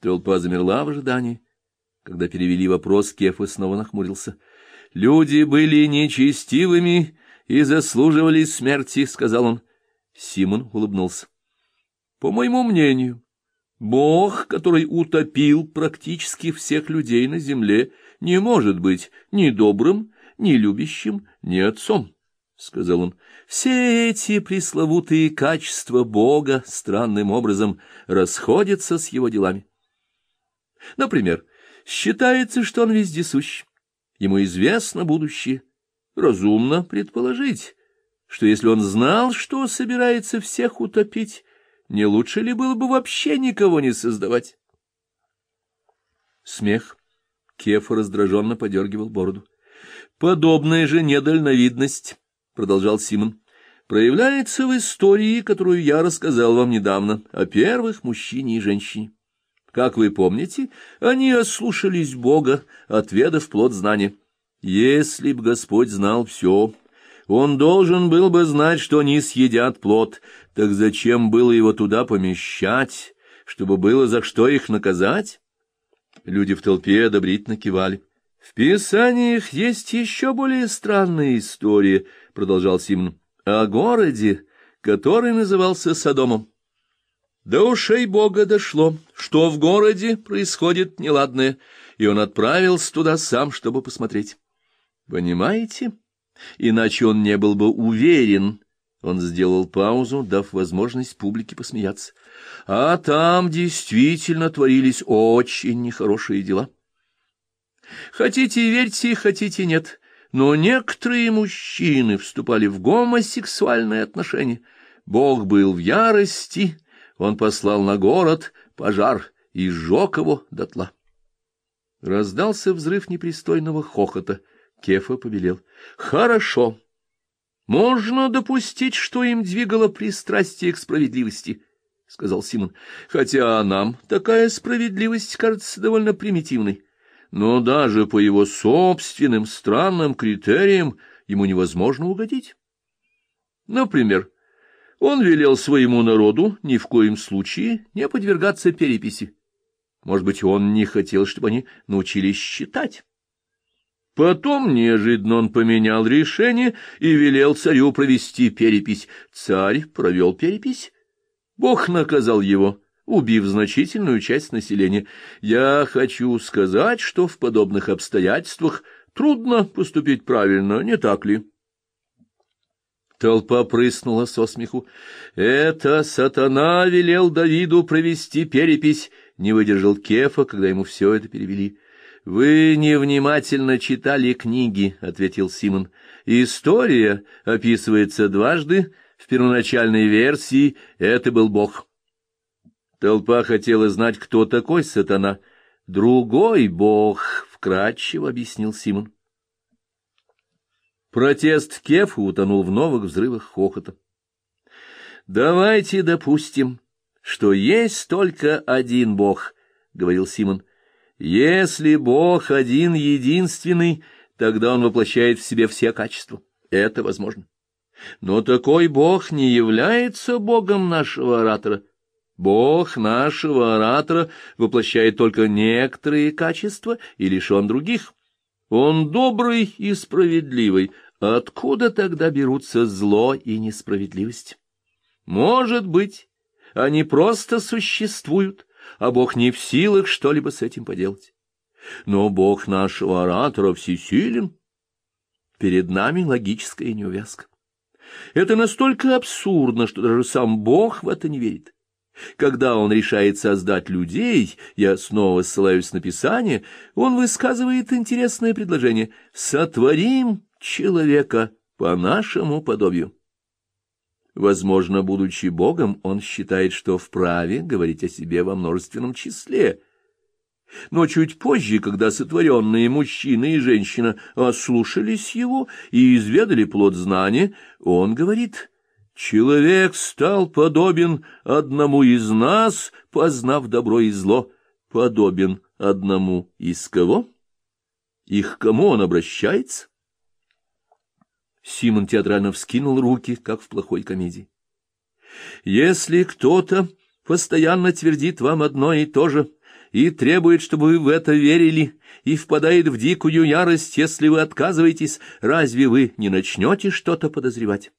Толпа замерла в ожидании. Когда перевели вопрос, Кефа снова нахмурился. «Люди были нечестивыми и заслуживали смерти», — сказал он. Симон улыбнулся. «По моему мнению, Бог, который утопил практически всех людей на земле, не может быть ни добрым, ни любящим, ни отцом», — сказал он. «Все эти пресловутые качества Бога странным образом расходятся с его делами. Например, считается, что он вездесущ. Ему известно будущее. Разумно предположить, что если он знал, что собирается всех утопить, не лучше ли было бы вообще никого не создавать? Смех. Кефа раздраженно подергивал бороду. Подобная же недальновидность, — продолжал Симон, — проявляется в истории, которую я рассказал вам недавно, о первых мужчине и женщине. Как вы помните, они ослушались Бога, отведав плод знания. Если б Господь знал все, он должен был бы знать, что они съедят плод, так зачем было его туда помещать, чтобы было за что их наказать? Люди в толпе одобрительно кивали. — В Писаниях есть еще более странная история, — продолжал Симон, — о городе, который назывался Содомом. До ушей Бога дошло, что в городе происходит неладное, и он отправился туда сам, чтобы посмотреть. Понимаете? Иначе он не был бы уверен. Он сделал паузу, дав возможность публике посмеяться. А там действительно творились очень нехорошие дела. Хотите верьте, хотите нет, но некоторые мужчины вступали в гомосексуальные отношения. Бог был в ярости, он послал на город пожар и сжег его дотла. Раздался взрыв непристойного хохота. Кефа побелел. — Хорошо. Можно допустить, что им двигало пристрастие к справедливости, — сказал Симон. — Хотя нам такая справедливость кажется довольно примитивной. Но даже по его собственным странным критериям ему невозможно угодить. Например, он велел своему народу ни в коем случае не подвергаться переписи. Может быть, он не хотел, чтобы они научились считать. Потом неожиданно он поменял решение и велел царю провести перепись. Царь провел перепись. Бог наказал его, убив значительную часть населения. Я хочу сказать, что в подобных обстоятельствах трудно поступить правильно, не так ли? Толпа прыснула со смеху. «Это сатана велел Давиду провести перепись», — не выдержал Кефа, когда ему все это перевели. «Вы невнимательно читали книги», — ответил Симон. «История описывается дважды. В первоначальной версии это был Бог». Толпа хотела знать, кто такой сатана. «Другой Бог», — вкратчиво объяснил Симон. Протест Кефа утонул в новых взрывах хохота. «Давайте допустим, что есть только один Бог», — говорил Симон. «Если Бог один единственный, тогда Он воплощает в себе все качества. Это возможно. Но такой Бог не является Богом нашего оратора. Бог нашего оратора воплощает только некоторые качества и лишен других. Он добрый и справедливый. Откуда тогда берутся зло и несправедливость? Может быть, они просто существуют, а Бог не в силах что-либо с этим поделать. Но Бог нашего оратора всесилен. Перед нами логическая неувязка. Это настолько абсурдно, что даже сам Бог в это не верит. Когда он решает создать людей, я снова ссылаюсь на Писание, он высказывает интересное предложение «сотворим человека по нашему подобию». Возможно, будучи Богом, он считает, что вправе говорить о себе во множественном числе. Но чуть позже, когда сотворенные мужчина и женщина ослушались его и изведали плод знания, он говорит Человек стал подобен одному из нас, познав добро и зло, подобен одному из кого? И к кому он обращается? Симон театрально вскинул руки, как в плохой комедии. Если кто-то постоянно твердит вам одно и то же, и требует, чтобы вы в это верили, и впадает в дикую ярость, если вы отказываетесь, разве вы не начнете что-то подозревать?